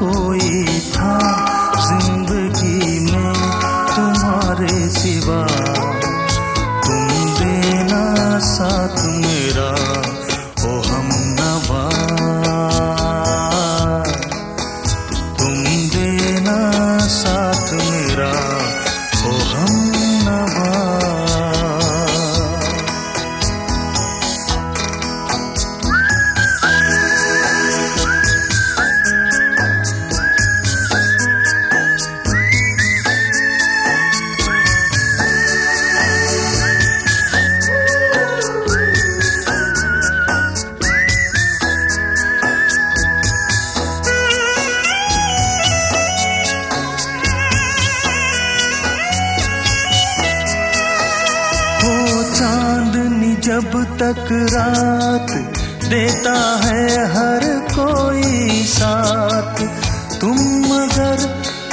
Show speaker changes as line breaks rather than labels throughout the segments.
न जब तक रात देता है हर कोई साथ, तुम मगर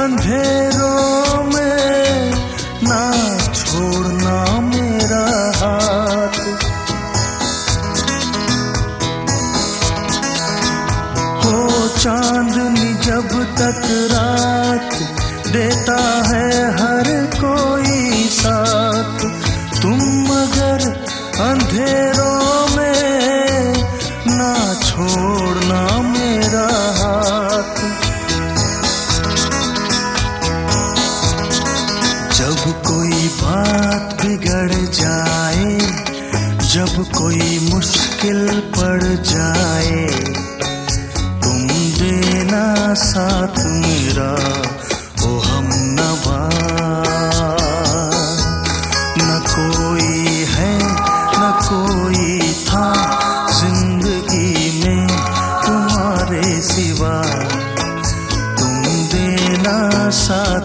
अंधेरों में ना छोड़ना मेरा हाथ। हो चांदनी जब तक रात देता है हर छोड़ना मेरा हाथ। जब कोई बात बिगड़ जाए, जब कोई मुश्किल पड़ जाए, तुम देना साथ देना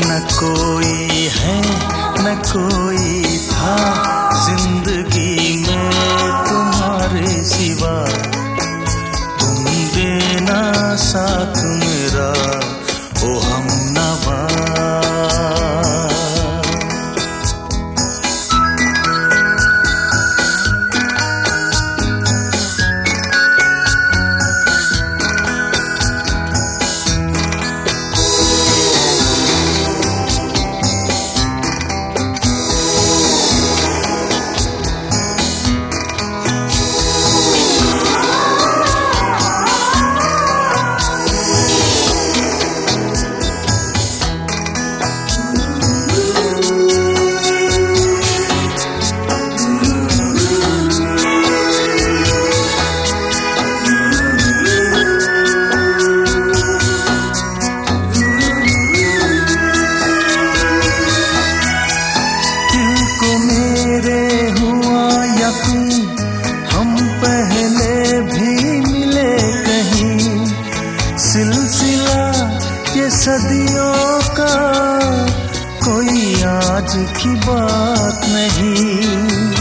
न कोई है न कोई था ज़िंदगी में तुम्हारे सिवा। तुम देना साथ मेरा सदियों का कोई आज की बात नहीं।